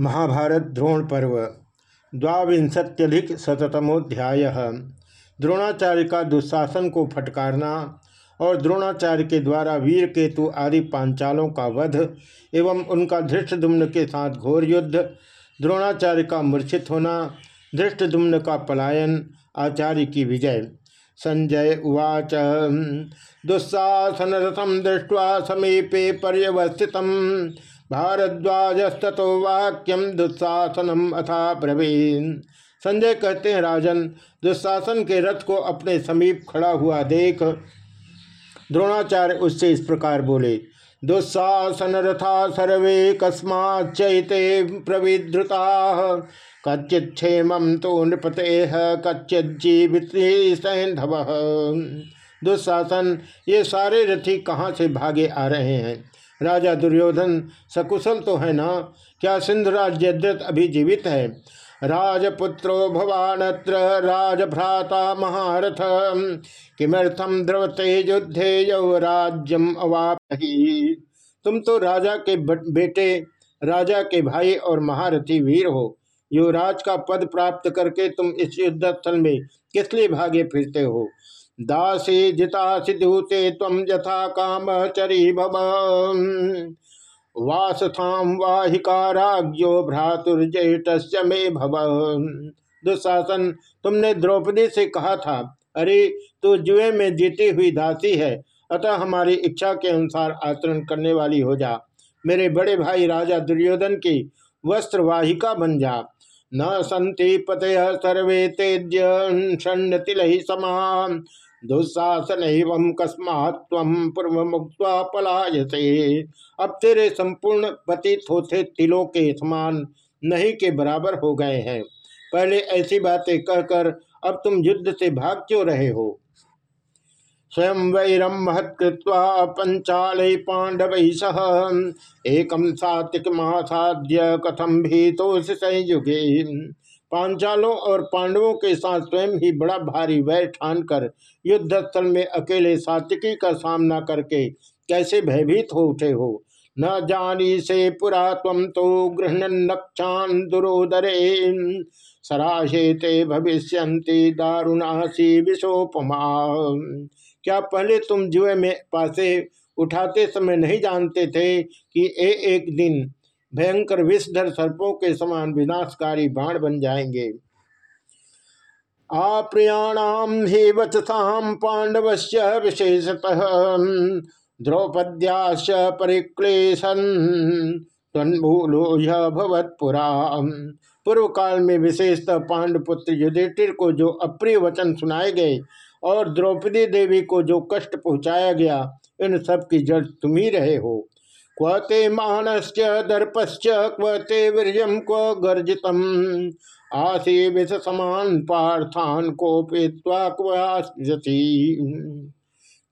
महाभारत द्रोण पर्व द्वांशत्यधिक शतमोध्याय द्रोणाचार्य का दुशासन को फटकारना और द्रोणाचार्य के द्वारा वीर केतु आदि पांचालों का वध एवं उनका धृष्टदुम्न के साथ घोर युद्ध, द्रोणाचार्य का मूर्छित होना धृष्टदुम्न का पलायन, आचार्य की विजय। संजय उवाच दुस्साहसन रथम दृष्टवा समीपे पर्यवस्थित। भारद्वाजस्तो वाक्यम दुस्साहसनम अथा प्रवीण संजय कहते हैं, राजन, दुशासन के रथ को अपने समीप खड़ा हुआ देख, द्रोणाचार्य उससे इस प्रकार बोले दुस्साहसन रथा सर्वे कस्माच्चैते प्रविधृता कच्चित क्षेम तो नृपते कच्चित जीवित सैंधव दुशासन, ये सारे रथी कहाँ से भागे आ रहे हैं? राजा दुर्योधन, सकुशल तो है ना? क्या सिंधुराज जद्रथ अभी जीवित है? राजपुत्रो भवानत्र, राजभ्राता महारथ। किमर्थम द्रवते युद्धे यौ राज्यम अवाप तुम तो राजा के बेटे, राजा के भाई और महारथी वीर हो। युवराज का पद प्राप्त करके तुम इस युद्ध स्थल में किस लिए भागे फिरते हो? दासी जितासी दूते तम यथा काम चरी भव वासथाम वाहिकाराज्यो भ्रातुर्जेठ में भव। दुशासन, तुमने द्रौपदी से कहा था, अरे, तू तो जुए में जीती हुई दासी है, अतः हमारी इच्छा के अनुसार आचरण करने वाली हो जा। मेरे बड़े भाई राजा दुर्योधन की वस्त्रवाहिका बन जा। न संति पतय सर्वे तेज्य समान दुस्साहसन एवं कस्मात् पूर्व मुक्त पलायसे। अब तेरे संपूर्ण पतित होते तिलों के समान नहीं के बराबर हो गए हैं। पहले ऐसी बातें कहकर अब तुम युद्ध से भाग क्यों रहे हो? स्वयं वैरम महत्कृत्वा पंचाल पांडव सह। एकम सात्विक महासाध्य कथम भी तो संयुगे। पांचालों और पांडवों के साथ स्वयं ही बड़ा भारी वैर ठान कर युद्ध स्थल में अकेले सात्विकी का सामना करके कैसे भयभीत हो उठे हो? न जानी से पुरा तम तो गृहण नक्षान दुरोदरे सराशे ते भविष्य दारुणासी विशोपमा क्या पहले तुम जुए में पासे उठाते समय नहीं जानते थे कि ए एक दिन भयंकर विषधर सर्पों के समान विनाशकारी बाण बन जाएँगे। आप्रियाणाम ही वचसाम पांडवश्य विशेषतः द्रौपद्याश परिक्लेशन। पूर्व काल में विशेषतः पांडपुत्र युधिष्ठिर को जो अप्रिय वचन सुनाए गए और द्रौपदी देवी को जो कष्ट पहुँचाया गया, इन सब की जड़ तुम ही रहे हो। क्वते मानस्य दर्पश्च क्वते वीर्यम क्व गर्जित आसी विष समान पार्थान को क्वासी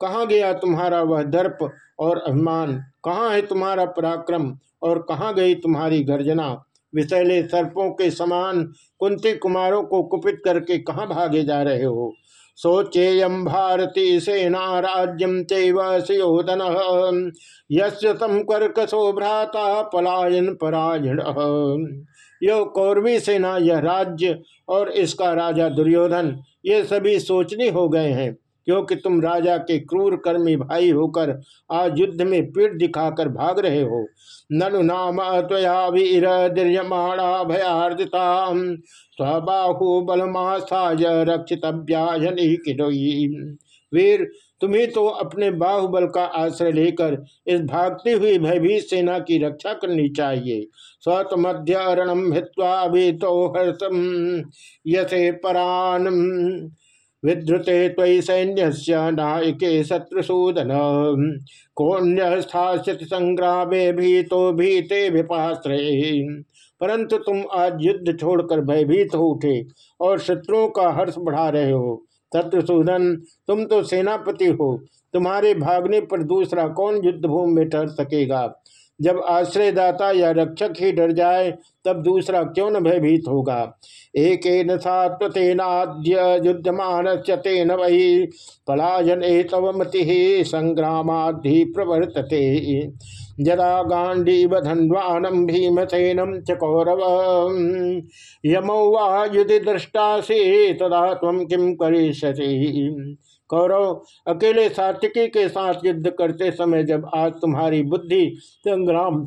कहाँ गया तुम्हारा वह दर्प और अभिमान? कहाँ है तुम्हारा पराक्रम? और कहाँ गई तुम्हारी गर्जना? विषैले सर्पों के समान कुंती कुमारों को कुपित करके कहाँ भागे जा रहे हो? सोचेयम भारती सेना राज्यम चोदन यम भ्राता पलायन परायण। यह कौरवी सेना, यह राज्य और इसका राजा दुर्योधन, ये सभी सोचनी हो गए हैं। क्योंकि तुम राजा के क्रूर कर्मी भाई होकर आज युद्ध में पीठ दिखाकर भाग रहे हो। ननु नाम वीर दीर्यमाणा भयार्दिता। स्वबाहु रक्षित वीर, तुम्हें तो अपने बाहुबल का आश्रय लेकर इस भागती हुई भयभीत सेना की रक्षा करनी चाहिए। स्वत मध्य रणम हित्वा भी तो हर्षम। यसे परान विद्रुते तयि सैन्य नायके शत्रुसूदन। कौन्य स्थात संग्रामे भी तो भीते विपाश्रय परंतु तुम आज युद्ध छोड़कर भयभीत हो उठे और शत्रुओं का हर्ष बढ़ा रहे हो। शत्रुसूदन, तुम तो सेनापति हो। तुम्हारे भागने पर दूसरा कौन युद्ध भूमि में ठहर सकेगा? जब आश्रयदाता या रक्षक ही डर जाए, तब दूसरा क्यों न भयभीत होगा? एक सात्वतेनाद्य युद्धमान तेन वही पलायन ए तव मति संग्रामाधि प्रवर्तते। जदा गांडीव धन्वानम भीमसेनम च कौरव यमौ वा युधि दृष्टासी तदा तम किम करिष्यसि? कौरव अकेले सात्विकी के साथ युद्ध करते समय जब आज तुम्हारी बुद्धि संग्राम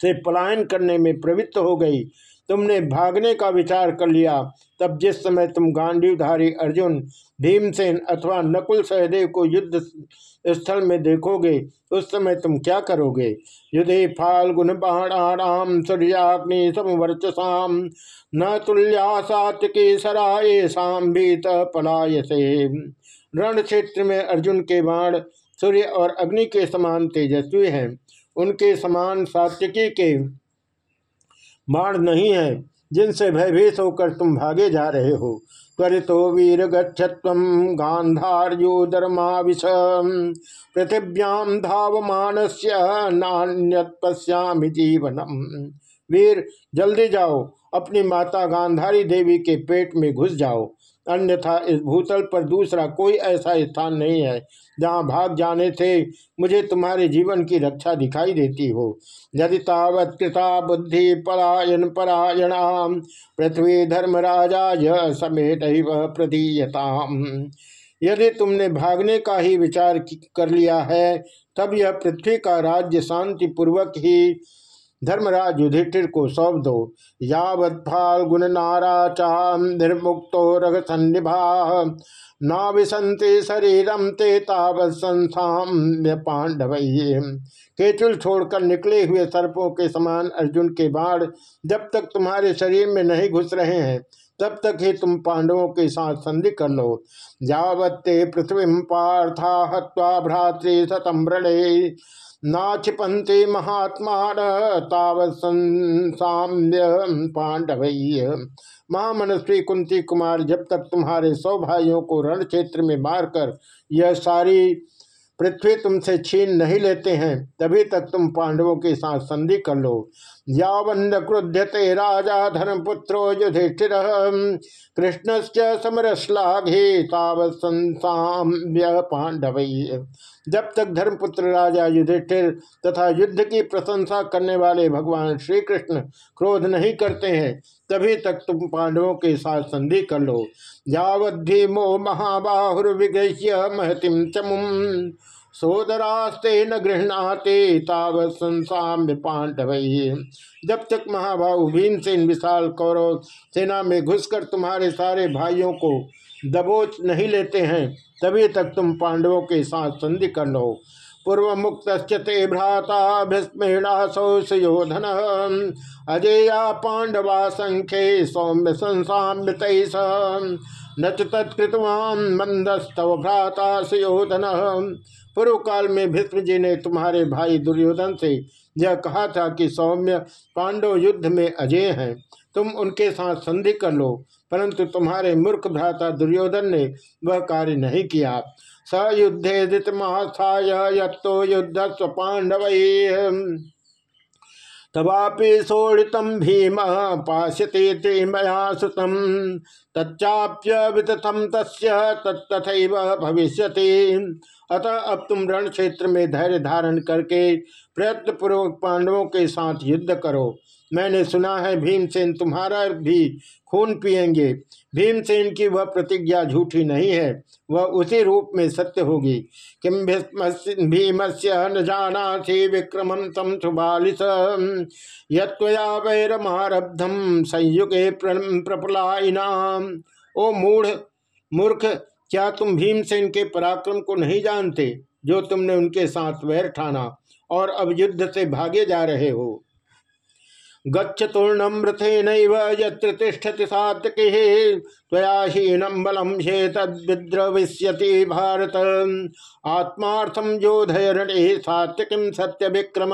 से पलायन करने में प्रवृत्त हो गई, तुमने भागने का विचार कर लिया, तब जिस समय तुम गांडीवधारी अर्जुन, भीमसेन अथवा नकुल सहदेव को युद्ध स्थल में देखोगे, उस समय तुम क्या करोगे? युधे फाल्गुन बाणाम सूर्याग्नि समवर्चसाम, न तुल्या सात्विकी सराय भीत पलाय से रण क्षेत्र में अर्जुन के बाण, सूर्य और अग्नि के समान तेजस्वी हैं। उनके समान सात्विकी के बाण नहीं है, जिनसे भयभीत होकर तुम भागे जा रहे हो। त्वरितो वीर गच्छत्व गांधार्योदरमाविश पृथिव्याम धावमान से नान्यत जीवनम। वीर, जल्दी जाओ, अपनी माता गांधारी देवी के पेट में घुस जाओ। अन्यथा इस भूतल पर दूसरा कोई ऐसा स्थान नहीं है, जहाँ भाग जाने से मुझे तुम्हारे जीवन की रक्षा दिखाई देती हो। यदि तावत कृता बुद्धि परायण परायणाम, पृथ्वी धर्मराजा समेत प्रदीयताम। यदि तुमने भागने का ही विचार कर लिया है, तब यह पृथ्वी का राज्य शांति पूर्वक ही धर्मराज युधिष्ठिर को सौंप दो। यावत फाल्गुन नाराचा निर्मुक्तो रग सन्निभा ना विसंते शरीरम ते तावत संस्थाम्य पांडव केचुल छोड़कर निकले हुए सर्पों के समान अर्जुन के बाढ़ जब तक तुम्हारे शरीर में नहीं घुस रहे हैं, तब तक ही तुम पांडवों के साथ संधि कर लो। जावत्ते पृथ्वी पार्था हवा भ्रातृ सतम नाचिपंते महात्मा तावत पांडव महामनस्वी कुंती कुमार, जब तक तुम्हारे सौ भाइयों को रण क्षेत्र में मारकर यह सारी पृथ्वी तुमसे छीन नहीं लेते हैं, तभी तक तुम पांडवों के साथ संधि कर लो। यावन्न क्रुध्यते राजा धर्मपुत्रो युधिष्ठिर। कृष्ण से समरश्लाघे तावत पांडव जब तक धर्मपुत्र राजा युधिष्ठिर तथा युद्ध की प्रशंसा करने वाले भगवान श्री कृष्ण क्रोध नहीं करते हैं, तभी तक तुम पांडवों के साथ संधि कर लो। यावद्धीमो महाबाहुर्विगह्य महतिम चमुम सोदरास्ते न गृहणाते तावत संसाम्य पांडव। जब तक महाभाव भीमसेन, विशाल कौरव सेना में घुसकर तुम्हारे सारे भाइयों को दबोच नहीं लेते हैं, तभी तक तुम पांडवों के साथ संधि कर लो। पूर्व मुक्त ते भ्राता भीष्मेणासोधन अजेया पांडवा संख्ये सौम्य संसाम्य न तत्कृतवान मंदस्तव भ्राता सुयोधन। पूर्व काल में भीष्म जी ने तुम्हारे भाई दुर्योधन से यह कहा था कि सौम्य पांडव युद्ध में अजय हैं। तुम उनके साथ संधि कर लो, परंतु तुम्हारे मूर्ख भ्राता दुर्योधन ने वह कार्य नहीं किया। स युद्धे धृतमास्थाय यत्तो युद्ध स्व पांडव। तवापि सोड़ित भीम पाश्यते ते मया सुतम तच्चाप्य विदतम तस्य, तत्तथैव अतः अब तुम रण क्षेत्र में धैर्य धारण करके प्रयत्न पूर्वक पांडवों के साथ युद्ध करो। मैंने सुना है भीमसेन तुम्हारा भी खून पिएँगे भीमसेन की वह प्रतिज्ञा झूठी नहीं है, वह उसी रूप में सत्य होगी। किम भीम से न जाना थी विक्रम तम सुबालिस। यया वैरमारब्धम संयुगे प्रपलाइनाम ओ मूढ़ मूर्ख, क्या तुम भीमसेन के पराक्रम को नहीं जानते, जो तुमने उनके साथ वैर ठाना और अब युद्ध से भागे जा रहे हो? गच्छतूर्णम रथेन यत्र तिष्ठति सात्विकी। त्वयाहीनम बलम तद्विद्रविष्यति भारत। आत्मार्थम योधय रणे सात्विकीम सत्य विक्रम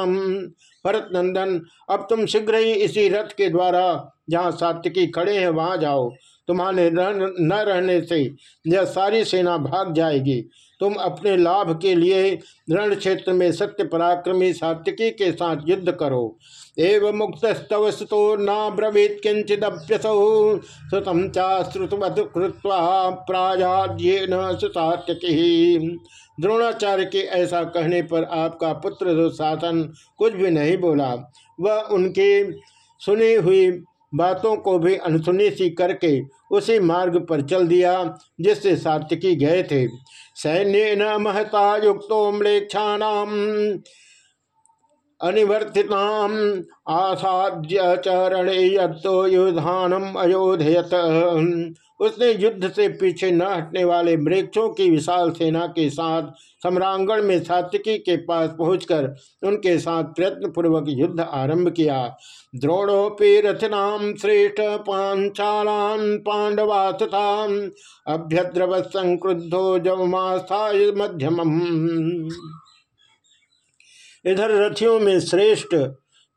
भरत नंदन अब तुम शीघ्र ही इसी रथ के द्वारा जहाँ सात्विकी खड़े हैं, वहाँ जाओ। तुम्हारे न रहने से यह सारी सेना भाग जाएगी। तुम अपने लाभ के लिए रण क्षेत्र में सत्य पराक्रमी सात्विकी के साथ युद्ध करो। एव मुक्त स्तव सुतो न ब्रवीत किंचिदप्यसौ कृत्वा प्रायाज्येन सुसात्यकी द्रोणाचार्य के ऐसा कहने पर आपका पुत्र दुशासन कुछ भी नहीं बोला। वह उनकी सुनी हुई बातों को भी अनसुनी सी करके उसी मार्ग पर चल दिया, जिससे सात्विकी गए थे। सैन्य न महता युक्तो म्लेक्षाणाम अनिवर्तिताम आसाद्य चरणे यो युधानम अयोधयत। उसने युद्ध से पीछे न हटने वाले मृक्षों की विशाल सेना के साथ सम्रांगण में सात्विकी के पास पहुंचकर उनके साथ प्रयत्न पूर्वक युद्ध आरंभ किया। द्रोणोपि रथनाम श्रेष्ठ पांचालान पांडवा तथा अभ्यद्रव संक्रुद्धो जवमास्था मध्यम इधर रथियों में श्रेष्ठ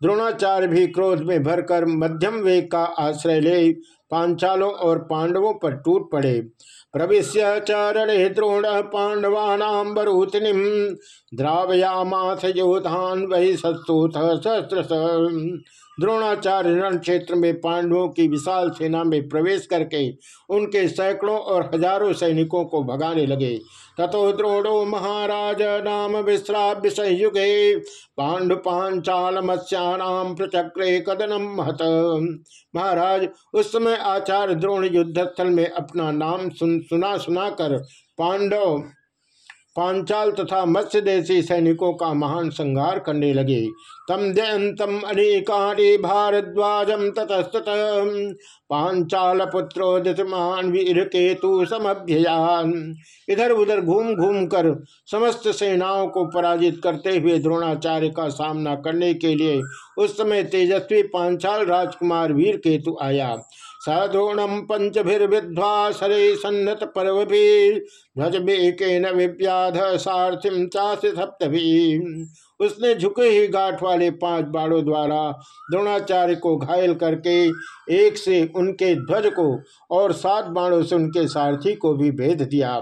द्रोणाचार्य भी क्रोध में भरकर मध्यम वेग का आश्रय ले पांचालों और पांडवों पर टूट पड़े। प्रविश्य चरण द्रोण पांडवानाम द्रावया माथ योधान वही सत्सुथ सहस्त्र द्रोणाचार्य रण क्षेत्र में पांडवों की विशाल सेना में प्रवेश करके उनके सैकड़ों और हज़ारों सैनिकों को भगाने लगे। ततो द्रोणो महाराज नाम विश्राव्य संयुगे पांडु पांचाल मत्स्याणाम प्रचक्रे कदनम महत। महाराज, उस समय आचार्य द्रोण युद्ध स्थल में अपना नाम सुन सुना सुना कर पांडव पांचाल तथा मत्स्य देशी सैनिकों का महान संहार करने लगे। तम जयंतम अनेकानी भारद्वाजम ततस्तत। पांचाल पुत्रो दशमान वीर केतु समभ्ययान। इधर उधर घूम घूम कर समस्त सेनाओं को पराजित करते हुए द्रोणाचार्य का सामना करने के लिए उस समय तेजस्वी पांचाल राजकुमार वीर केतु आया। सद्रोणम पंचभिर्विध्वासरे सन्नत पर्वभिर्भज बेकेन विव्याध सारथिम चाश सप्तभी। उसने झुके ही गाठ वाले पाँच बाड़ों द्वारा द्रोणाचार्य को घायल करके एक से उनके ध्वज को और सात बाणों से उनके सारथी को भी भेद दिया।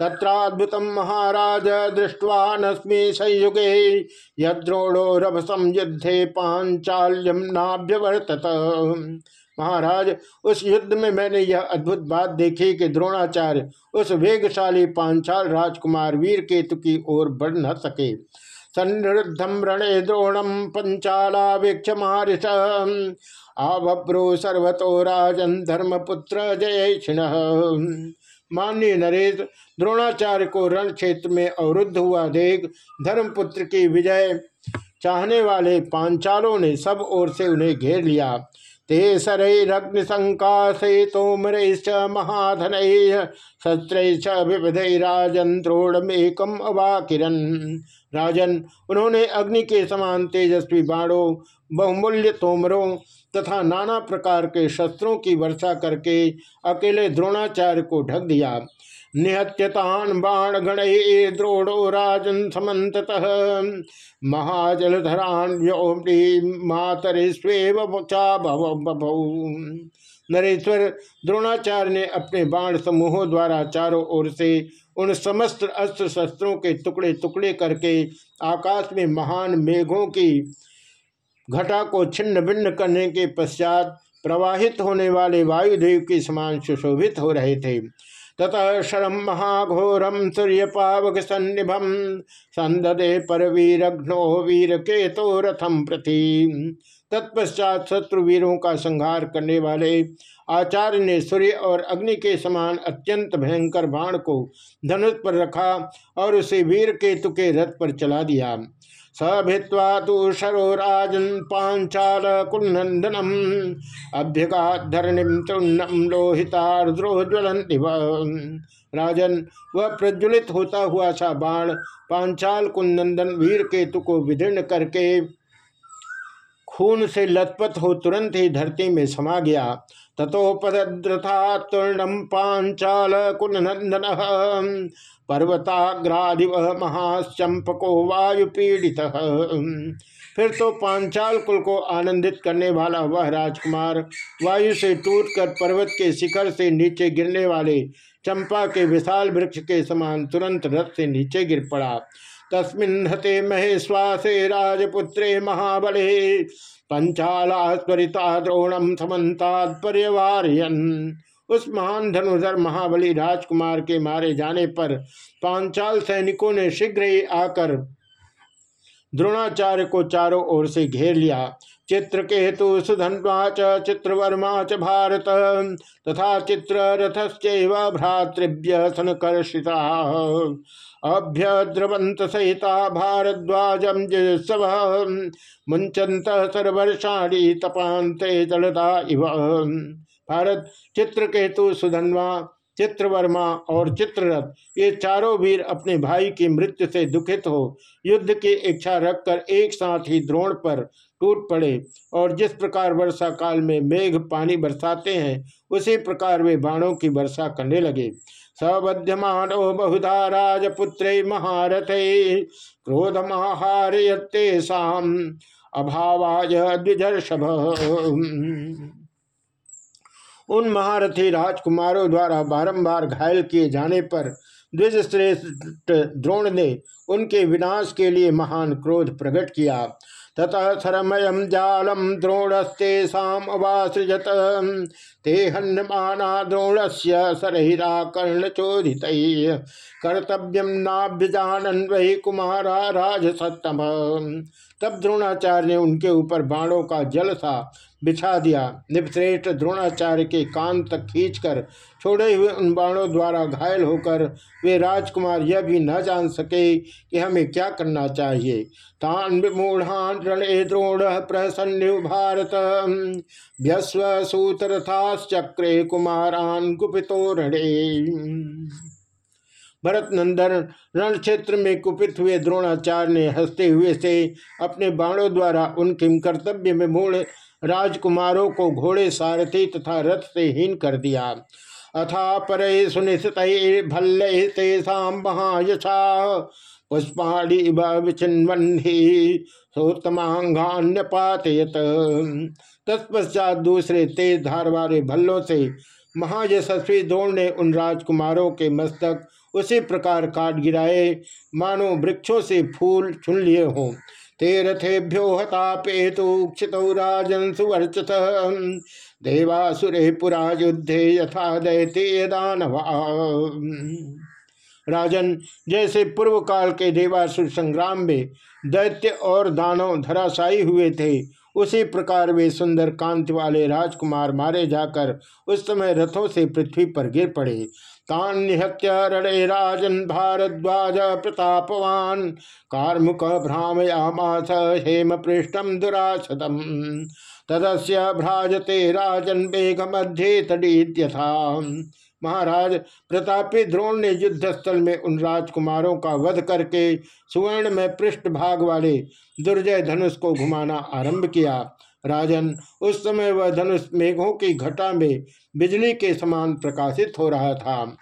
तत्राद्भुत महाराज दृष्टवा नस्मी संयुगे, यद्रोणो रभसम युद्धे पांचाल्यम नाभ्यवर्तत। महाराज, उस युद्ध में मैंने यह अद्भुत बात देखी कि द्रोणाचार्य उस वेगशाली पांचाल राजकुमार वीर केतु की ओर बढ़ न सके। सन्निधम रणे द्रोणम पंचाला वीक्ष मारिष आवभ्रो सर्वतो राजन धर्मपुत्र जय क्षिण नरेश, द्रोणाचार्य को रण क्षेत्र में अवरुद्ध हुआ देख धर्मपुत्र की विजय चाहने वाले पांचालों ने सब ओर से उन्हें घेर लिया। ते शरैरग्निशंकाशे तोमरैश्च महाधन शस्त्रैश्च विविधैराजन द्रोणमेकम अवाकिरन। राजन, उन्होंने अग्नि के समान तेजस्वी बाणों, बहुमूल्य तोमरों तथा नाना प्रकार के शस्त्रों की वर्षा करके अकेले द्रोणाचार्य को ढक दिया। निहत्यतान बाण गण द्रोणो राजन समत महाजलधरान मातरेस्वेव नरेश्वर द्रोणाचार्य ने अपने बाण समूहों द्वारा चारों ओर से उन समस्त अस्त्र शस्त्रों के टुकड़े टुकड़े करके आकाश में महान मेघों की घटा को छिन्न भिन्न करने के पश्चात प्रवाहित होने वाले वायुदेव के समान सुशोभित हो रहे थे। ततः शरम महाघोरम सूर्य पावक सन्निभम संददे पर वीरघ्नो वीर केतो रथम प्रति। तत्पश्चात शत्रु वीरों का संहार करने वाले आचार्य ने सूर्य और अग्नि के समान अत्यंत भयंकर बाण को धनुष पर रखा और उसे वीर केतु के रथ पर चला दिया। सभित्वा तो शरो राजन पांचाल कुलनंदनम अभ्यगाधरणिम तृणम लोहितार्द्रोज्वलंति राजन वह प्रज्वलित होता हुआ सा बाण पांचाल कुनंदन वीर केतु को विदीर्ण करके खून से लथपथ हो तुरंत ही धरती में समा गया। तथोपद्रथा तूर्णम पांचाल कुलनंदन पर्वताग्रादिव महाचंपको वायु पीड़ित फिर तो पांचाल कुल को आनंदित करने वाला वह राजकुमार वायु से टूटकर पर्वत के शिखर से नीचे गिरने वाले चंपा के विशाल वृक्ष के समान तुरंत रथ से नीचे गिर पड़ा। तस्मिन हते महेश्वासे राजपुत्रे महाबले। पंचाला द्रोणम समन्तात् उस महान धनुधर महाबली राजकुमार के मारे जाने पर पांचाल सैनिकों ने शीघ्र ही आकर द्रोणाचार्य को चारों ओर से घेर लिया। चित्रकेतु सुधन्वा च चित्रवर्मा च भारत, तथा चित्ररथश्चैव भ्रातृभ्य सनकर्षिता। अभ्यद्रवंत सहिता भारद्वाजम जयसव मुंचंत सर्वर्षाणी तपांते जलदा इव। भारत चित्रकेतु सुधन्वा चित्रवर्मा और चित्ररथ, ये चारों वीर अपने भाई की मृत्यु से दुखित हो, युद्ध की इच्छा रखकर एक साथ ही द्रोण पर टूट पड़े और जिस प्रकार वर्षा काल में मेघ पानी बरसाते हैं, उसी प्रकार वे बाणों की वर्षा करने लगे। सबध्यमानो बहुधा राजपुत्रे महारथे क्रोध महारयते शाम अभावाय द्विजर्षभ। उन महारथी राजकुमारों द्वारा बारंबार घायल किए जाने पर द्विजश्रेष्ठ द्रोण ने उनके विनाश के लिए महान क्रोध प्रकट किया। ततः सरमयम जालम द्रोणस्तेषाम अवासृजत। ते हन्यमाना द्रोण से सरहिरा कर्ण चोधित कर्तव्यम नाभ्यजानन वही कुमारा राजसत्तम। तब द्रोणाचार्य ने उनके ऊपर बाणों का जल सा बिछा दिया। निपश्रेष्ठ द्रोणाचार्य के कान तक खींचकर छोड़े हुए उन बाणों द्वारा घायल होकर वे राजकुमार यह भी न जान सके कि हमें क्या करना चाहिए। तान विमूढ़ान रणे द्रोण प्रसन्न भारत। व्यस्व सूतरथाश्चक्रे कुमारान गुपितो रणे। भरत नंदन रण क्षेत्र में कुपित हुए द्रोणाचार्य ने हँसते हुए से अपने बाणों द्वारा उनके कर्तव्य में मूढ़ राजकुमारों को घोड़े सारथी तथा रथ से हीन कर दिया। अथा पर सुनिश्चित भल्ल तेषा महायशा। पुष्पाणी विचिन्वन्ही सोत्तमांगान्यपातयत तत्पश्चात दूसरे तेज धार वाले भल्लों से महायशस्वी द्रोण ने उन राजकुमारों के मस्तक उसी प्रकार काट गिराए। मानो वृक्षों से फूल चुन लिए हों। ते रथेभ्यो हतापेतु क्षित राजन सुवर्चत। देवासुरे पुरा युद्धे यथा दैते दानवा। राजन, जैसे पूर्व काल के देवासुर संग्राम में दैत्य और दानव धराशायी हुए थे, उसी प्रकार वे सुंदर कांति वाले राजकुमार मारे जाकर उस समय रथों से पृथ्वी पर गिर पड़े। तान्यहत्य रणे राजन भारद्वाज प्रतापवान। कार्मुक भ्रामयामास हेम पृष्ठम दुरासतम तदस्य भ्राजते राजन वेग मध्य तड़ीत्यथा महाराज, प्रतापी द्रोण ने युद्ध स्थल में उन राजकुमारों का वध करके सुवर्ण में पृष्ठ भाग वाले दुर्जय धनुष को घुमाना आरंभ किया। राजन, उस समय वह धनुष मेघों की घटा में बिजली के समान प्रकाशित हो रहा था।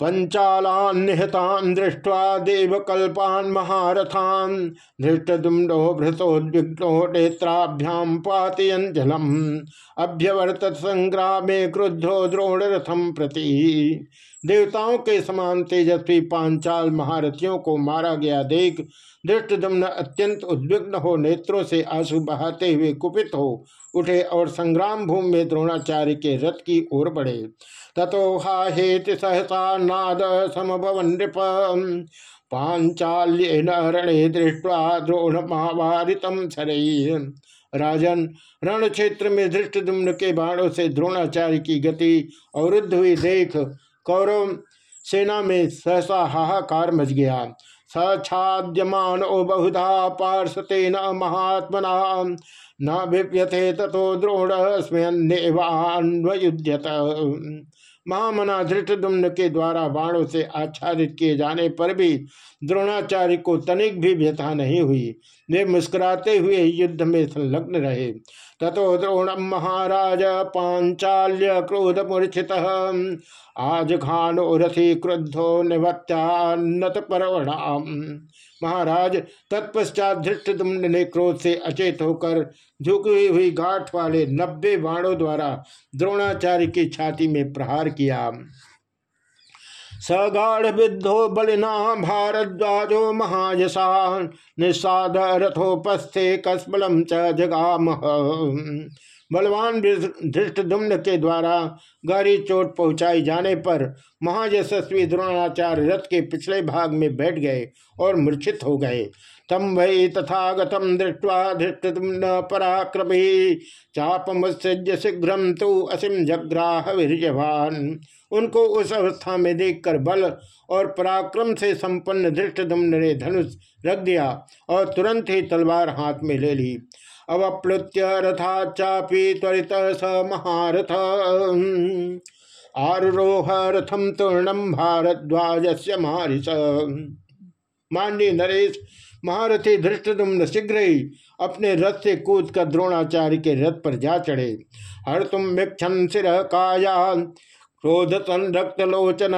पंचालान निहतान दृष्ट्वा देवकल्पान महारथान धृष्टुम्डो भृतोद्विग्नो नेत्राभ्याम पातयंजलम अभ्यवर्तत संग्रामे क्रुद्धो द्रोण रथम प्रति। देवताओं के समान तेजस्वी पांचाल महारथियों को मारा गया देख दृष्टदम्न अत्यंत उद्विग्न हो, नेत्रों से आँसू बहाते हुए कुपित हो, उठे और संग्राम भूमि में द्रोणाचार्य के रथ की ओर बढ़े। ततो हेति सहसा नाद समभवन नृप। पांचाल्य रणे दृष्टवा द्रोण महावारितम सरई राजन रण क्षेत्र में धृष्टदुम्न के बाणों से द्रोणाचार्य की गति अवरुद्ध हुई देख कौरव सेना में सहसा हाहाकार मच गया। सछाद्यमान बहुधा पार्षते न महात्मना। न विप्यथे तथो द्रोण महामना धृष्टदुम्न के द्वारा बाणों से आच्छादित किए जाने पर भी द्रोणाचार्य को तनिक भी व्यथा नहीं हुई। वे मुस्कुराते हुए युद्ध में संलग्न रहे। तथो द्रोणम महाराज पांचाल्य क्रोध मूर्छित। आज खानो रथी क्रुद्धो निवत्यान्नत परवणाम महाराज, तत्पश्चात धृष्ट ने क्रोध से अचेत होकर झुकी हुई गाठ वाले नब्बे बाणों द्वारा द्रोणाचार्य की छाती में प्रहार किया। सगाढ़ विद्धो बलिना भारद्वाजो महायशा निषाद रथोपस्थे कसबलम च जगाम। बलवान धृष्टुम्न के द्वारा गाड़ी चोट पहुंचाई जाने पर महायशस्वी द्रोणाचार्य रथ के पिछले भाग में बैठ गए और मूर्छित हो गए। तम वै तथागतम दृष्टवा धृष्टुम्न पराक्रमी। चापमुत्सृज्य शीघ्र तो असीम जग्राह उनको उस अवस्था में देखकर बल और पराक्रम से संपन्न धृष्टुम्न ने धनुष रख दिया और तुरंत ही तलवार हाथ में ले ली। अवप्लुत्य रथा चापी त्वरित स महारथ आरोह रथम तूर्णम भारद्वाज से मारिस। मांडी नरेश, महारथी धृष्टुम्न शीघ्र ही अपने रथ से कूद कर द्रोणाचार्य के रथ पर जा चढ़े। हर तुम मिक्षन सिर काया। क्रोध संरक्तलोचन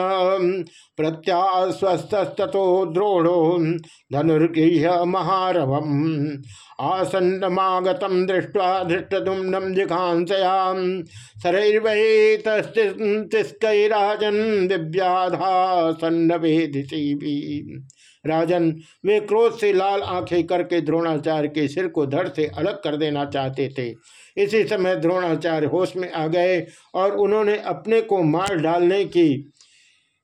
प्रत्यास्वस्तो द्रोढ़ो धनुर्गृह महारवम। आसन्नमागत दृष्ट्वा धृष्टुम्नम जिघांसयाम शरैर्वैतस्कैराजन दिव्याधा सन्नभेदिशी राजन, वे क्रोध से लाल आँखें करके द्रोणाचार्य के सिर को धड़ से अलग कर देना चाहते थे। इसी समय द्रोणाचार्य होश में आ गए और उन्होंने अपने को मार डालने की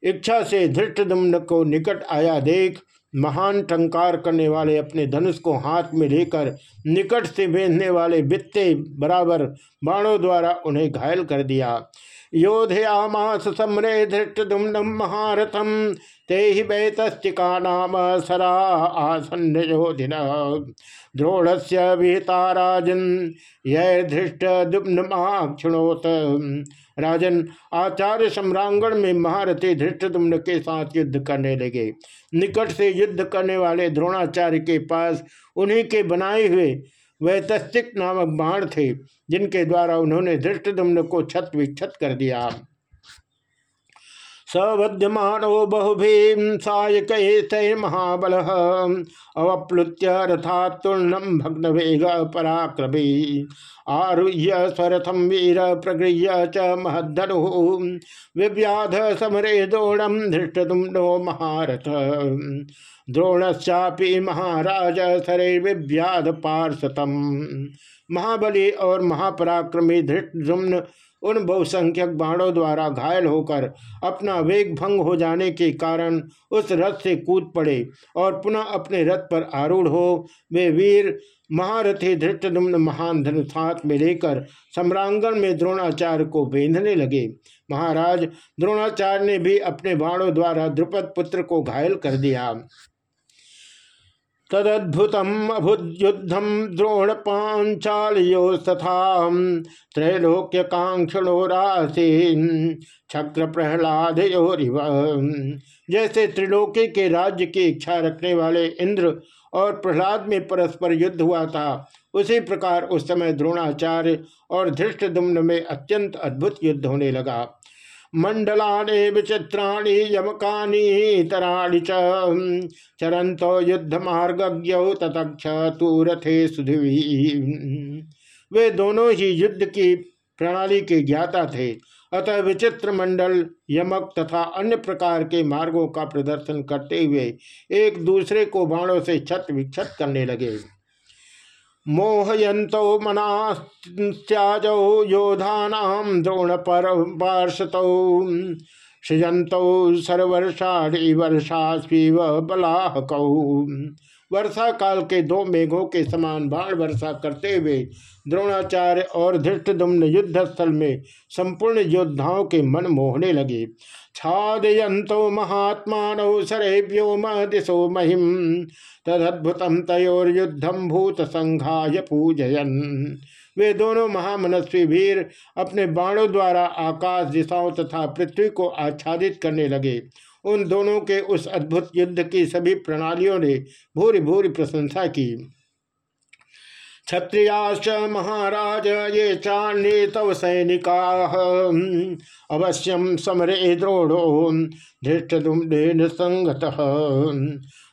इच्छा से धृष्टदम्न को निकट आया देख, महान टंकार करने वाले अपने धनुष को हाथ में लेकर निकट से बेंधने वाले बित्ते बराबर बाणों द्वारा उन्हें घायल कर दिया। योधयामास समरे धृष्टुम्नम महारथम। ते ही बैतस्तिका नाम सरा आसन्न योधिन। द्रोण से विहिताराजन यह धृष्ट दुम्न महाक्षुणोत राजन, आचार्य सम्रांगण में महारथी धृष्टुम्न के साथ युद्ध करने लगे। निकट से युद्ध करने वाले द्रोणाचार्य के पास उन्हीं के बनाए हुए वैतस्तिक नामक बाण थे जिनके द्वारा उन्होंने धृष्टुम्न को छत विक्षत कर दिया। सवध्यमानो बहुभीम सायक महाबल। अवप्लुत्य रथातुर्णम भग्न वेग पराक्रमी। आरुह्य स्वरथम वीर प्रगृह्य च महधनु विव्याध समरे द्रोणम धृष्टुम्नो महारथ। द्रोणश्चापी महाराज सरे विव्याध पार्षतम। महाबली और महापराक्रमी धृष्टुम्न उन बहुसंख्यक बाणों द्वारा घायल होकर अपना वेग भंग हो जाने के कारण उस रथ से कूद पड़े और पुनः अपने रथ पर आरूढ़ हो। वे वीर महारथी धृष्टुम्न महान धनुषात में लेकर सम्रांगण में द्रोणाचार्य को बेंधने लगे। महाराज, द्रोणाचार्य ने भी अपने बाणों द्वारा द्रुपद पुत्र को घायल कर दिया। तदद्भुतम अभुद्युद्धम द्रोण पांचालयोस्तथा त्रैलोक्य कांक्षणो राशि छक्र प्रहलाद जैसे त्रिलोकी के राज्य की इच्छा रखने वाले इंद्र और प्रहलाद में परस्पर युद्ध हुआ था, उसी प्रकार उस समय द्रोणाचार्य और धृष्ट में अत्यंत अद्भुत युद्ध होने लगा। मंडलाने विचित्राणी यमकानी तराणी चरंतो युद्ध मार्गज्ञौ ततक्ष तूरथे सुधि वे दोनों ही युद्ध की प्रणाली के ज्ञाता थे। अतः विचित्र मंडल यमक तथा अन्य प्रकार के मार्गों का प्रदर्शन करते हुए एक दूसरे को बाणों से छत विक्षत करने लगे। मोहयंतो मनाज योधानाम द्रोण पर पार्षत सृजंतौ सर्वर्षाढ़ी वर्षा स्वीव बलाहकौ। वर्षा काल के दो मेघों के समान बाण वर्षा करते हुए द्रोणाचार्य और धृष्टुम्न युद्ध स्थल में संपूर्ण योद्धाओं के मन मोहने लगे। छादयंतो महात्मा सरे व्योम दिशो महिम तदद्भुतम तयोर्युद्धम भूत संघाय पूजयन। वे दोनों महामनस्वी वीर अपने बाणों द्वारा आकाश दिशाओं तथा पृथ्वी को आच्छादित करने लगे। उन दोनों के उस अद्भुत युद्ध की सभी प्रणालियों ने भूरी भूरी प्रशंसा की। क्षत्रियाश्च महाराज, ये चाण्ये तव सैनिका। अवश्यम समरे द्रोढ़ो धृष्टुम्डेन संगत।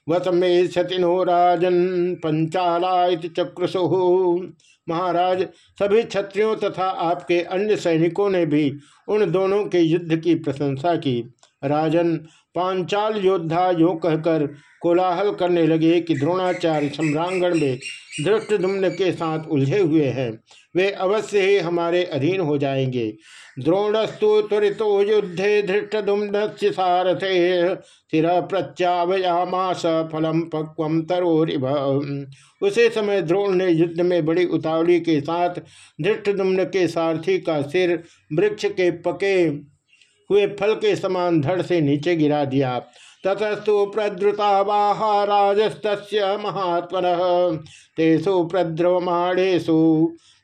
वत में सतिनो राजन पंचाला चक्रुसु। महाराज, सभी क्षत्रियों तथा आपके अन्य सैनिकों ने भी उन दोनों के युद्ध की प्रशंसा की। राजन पांचाल योद्धा यो कहकर कोलाहल करने लगे कि द्रोणाचार्य सम्रांगण में धृष्ट धृष्टधुम्न के साथ उलझे हुए हैं। वे अवश्य ही हमारे अधीन हो जाएँगे। द्रोणस्तु त्वरितो युद्धे धृष्टधुम्न सारथे, स्थिर प्रत्यावयामास फलम पक्वम तरोरिभ उसी समय द्रोण ने युद्ध में बड़ी उतावली के साथ धृष्ट धृष्टधुम्न के सारथी का सिर वृक्ष के पके हुए फल के समान धड़ से नीचे गिरा दिया। ततस्तु प्रद्रुतावाहा राजस्त महात्म तेषु प्रद्रवमाणेशु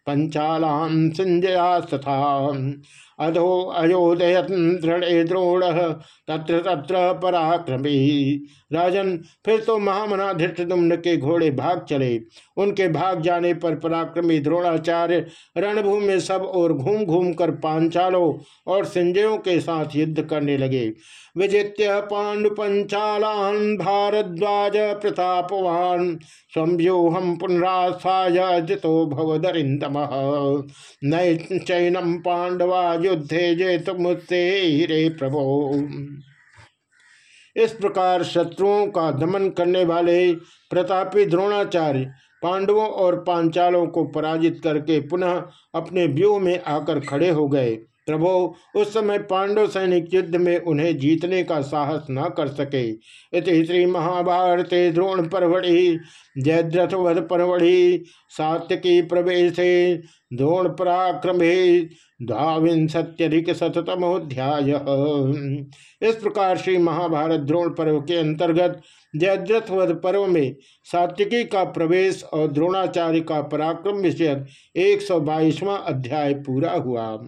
पंचालां संजयास्तथा। अधो अयोदयत दृढ़ द्रोण तत्र तत्र पराक्रमी। राजन, फिर तो महामना धृष्टुम्न के घोड़े भाग चले। उनके भाग जाने पर पराक्रमी द्रोणाचार्य रणभूमि में सब और घूम घूम कर पांचालों और संजयों के साथ युद्ध करने लगे। विजित्य पांडुपंचालान भारद्वाज प्रतापवान स्वव्यूहम पुनरास्थाय जितो भवदरिंदम नय चैनम पांडवा युद्धे जय मुझसे रे प्रभो। इस प्रकार शत्रुओं का दमन करने वाले प्रतापी द्रोणाचार्य पांडवों और पांचालों को पराजित करके पुनः अपने व्यूह में आकर खड़े हो गए। प्रभो, उस समय पांडव सैनिक युद्ध में उन्हें जीतने का साहस न कर सके। इति श्री महाभारत द्रोण परवड़ी जयद्रथ वध परवड़ी, सात्यकी प्रवेश, द्रोण पराक्रमे द्वांशत्यधिक शतमोध्याय इस प्रकार श्री महाभारत द्रोण पर्व के अंतर्गत जयद्रथ वध पर्व में सात्विकी का प्रवेश और द्रोणाचार्य का पराक्रम विषय एक सौ अध्याय पूरा हुआ।